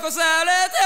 cos'è le te